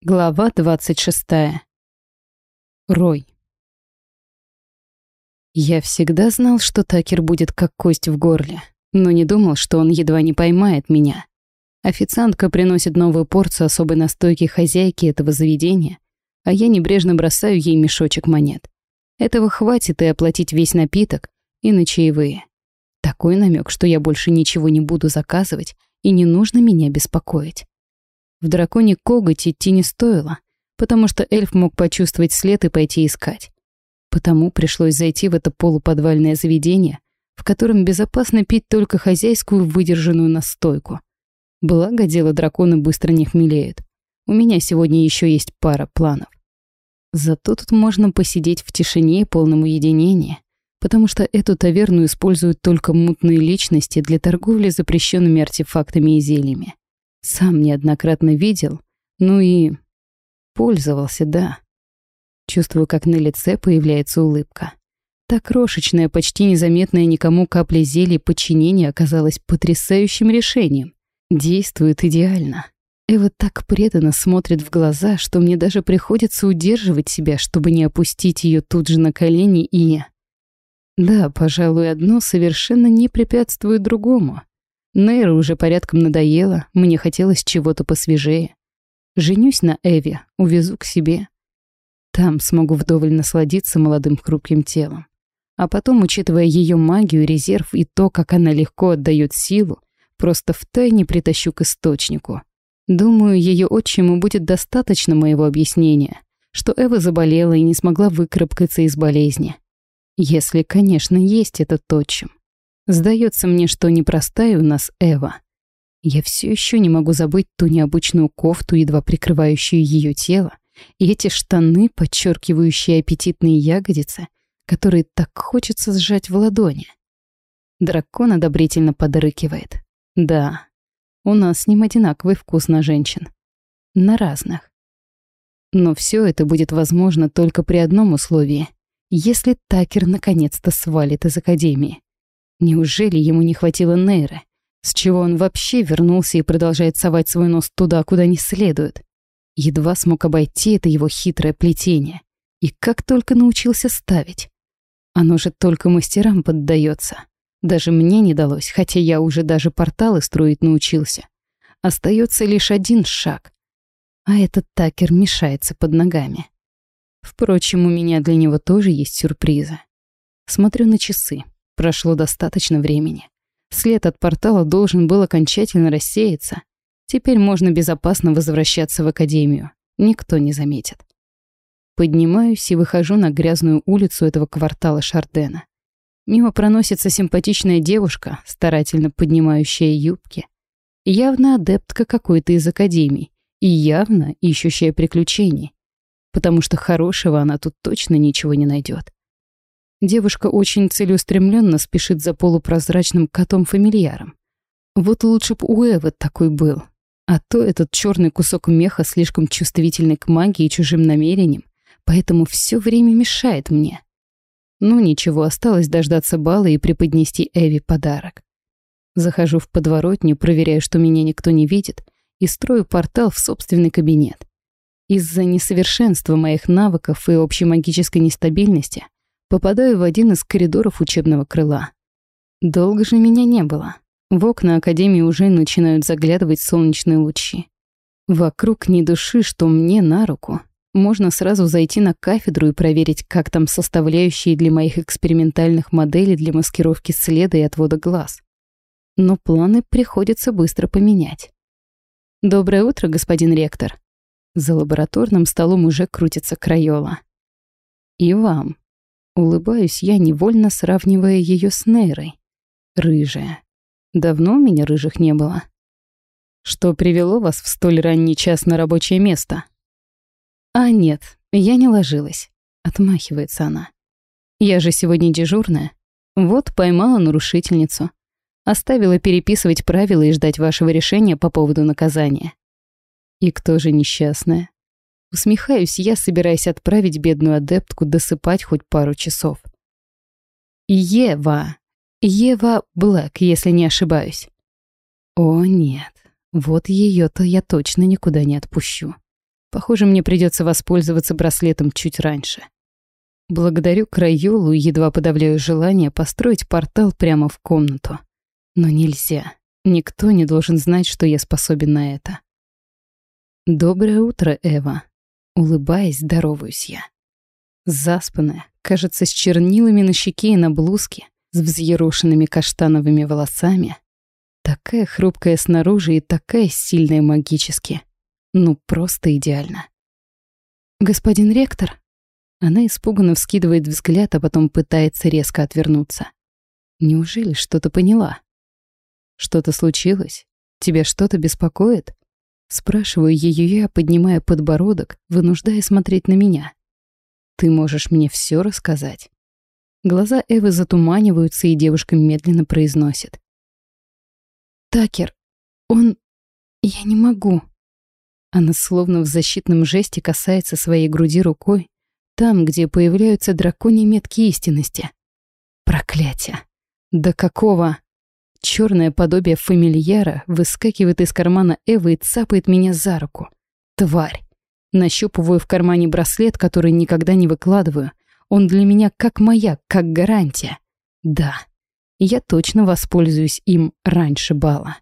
Глава 26. Рой. Я всегда знал, что Такер будет как кость в горле, но не думал, что он едва не поймает меня. Официантка приносит новую порцию особой настойки хозяйки этого заведения, а я небрежно бросаю ей мешочек монет. Этого хватит и оплатить весь напиток, и на чаевые. Такой намек, что я больше ничего не буду заказывать, и не нужно меня беспокоить. В драконе коготь идти не стоило, потому что эльф мог почувствовать след и пойти искать. Потому пришлось зайти в это полуподвальное заведение, в котором безопасно пить только хозяйскую выдержанную настойку. Благо, дело дракона быстро не хмелеет. У меня сегодня еще есть пара планов. Зато тут можно посидеть в тишине и полном уединении, потому что эту таверну используют только мутные личности для торговли запрещенными артефактами и зельями. Сам неоднократно видел, ну и пользовался, да. Чувствую, как на лице появляется улыбка. Та крошечная, почти незаметная никому капля зелья подчинения оказалась потрясающим решением. Действует идеально. Эва так преданно смотрит в глаза, что мне даже приходится удерживать себя, чтобы не опустить ее тут же на колени и... Да, пожалуй, одно совершенно не препятствует другому. Нейра уже порядком надоело, мне хотелось чего-то посвежее. Женюсь на Эве, увезу к себе. Там смогу вдоволь насладиться молодым хрупким телом. А потом, учитывая ее магию, резерв и то, как она легко отдает силу, просто втайне притащу к источнику. Думаю, ее отчиму будет достаточно моего объяснения, что Эва заболела и не смогла выкарабкаться из болезни. Если, конечно, есть этот отчим. Сдается мне, что непростая у нас Эва. Я все еще не могу забыть ту необычную кофту, едва прикрывающую ее тело, и эти штаны, подчеркивающие аппетитные ягодицы, которые так хочется сжать в ладони. Дракон одобрительно подрыкивает. Да, у нас с ним одинаковый вкус на женщин. На разных. Но все это будет возможно только при одном условии. Если Такер наконец-то свалит из Академии. Неужели ему не хватило нейры? С чего он вообще вернулся и продолжает совать свой нос туда, куда не следует? Едва смог обойти это его хитрое плетение. И как только научился ставить. Оно же только мастерам поддается. Даже мне не далось, хотя я уже даже порталы строить научился. Остается лишь один шаг. А этот такер мешается под ногами. Впрочем, у меня для него тоже есть сюрпризы. Смотрю на часы. Прошло достаточно времени. След от портала должен был окончательно рассеяться. Теперь можно безопасно возвращаться в академию. Никто не заметит. Поднимаюсь и выхожу на грязную улицу этого квартала Шардена. Мимо проносится симпатичная девушка, старательно поднимающая юбки. Явно адептка какой-то из академий. И явно ищущая приключений. Потому что хорошего она тут точно ничего не найдет. Девушка очень целеустремленно спешит за полупрозрачным котом-фамильяром. Вот лучше б у Эвы такой был. А то этот черный кусок меха слишком чувствительный к магии и чужим намерениям, поэтому все время мешает мне. Ну ничего, осталось дождаться бала и преподнести Эви подарок. Захожу в подворотню, проверяю, что меня никто не видит, и строю портал в собственный кабинет. Из-за несовершенства моих навыков и общей магической нестабильности Попадаю в один из коридоров учебного крыла. Долго же меня не было. В окна Академии уже начинают заглядывать солнечные лучи. Вокруг ни души, что мне на руку. Можно сразу зайти на кафедру и проверить, как там составляющие для моих экспериментальных моделей для маскировки следа и отвода глаз. Но планы приходится быстро поменять. «Доброе утро, господин ректор». За лабораторным столом уже крутится Крайола. «И вам», Улыбаюсь я, невольно сравнивая ее с Нейрой. Рыжая. Давно у меня рыжих не было. Что привело вас в столь ранний час на рабочее место? А нет, я не ложилась. Отмахивается она. Я же сегодня дежурная. Вот поймала нарушительницу. Оставила переписывать правила и ждать вашего решения по поводу наказания. И кто же несчастная? Усмехаюсь я, собираясь отправить бедную адептку досыпать хоть пару часов. Ева. Ева Блэк, если не ошибаюсь. О, нет. Вот ее то я точно никуда не отпущу. Похоже, мне придется воспользоваться браслетом чуть раньше. Благодарю Крайолу и едва подавляю желание построить портал прямо в комнату. Но нельзя. Никто не должен знать, что я способен на это. «Доброе утро, Эва». Улыбаясь, здороваюсь я. Заспанная, кажется, с чернилами на щеке и на блузке, с взъерошенными каштановыми волосами. Такая хрупкая снаружи и такая сильная магически. Ну, просто идеально. «Господин ректор?» Она испуганно вскидывает взгляд, а потом пытается резко отвернуться. Неужели что-то поняла? Что-то случилось? Тебя что-то беспокоит? Спрашиваю ее я, поднимая подбородок, вынуждая смотреть на меня. Ты можешь мне все рассказать. Глаза Эвы затуманиваются, и девушка медленно произносит. «Такер, он... Я не могу». Она словно в защитном жесте касается своей груди рукой, там, где появляются драконьи метки истинности. Проклятие. Да какого? Черное подобие фамильяра выскакивает из кармана Эвы и цапает меня за руку. Тварь. Нащупываю в кармане браслет, который никогда не выкладываю. Он для меня как маяк, как гарантия. Да, я точно воспользуюсь им раньше бала.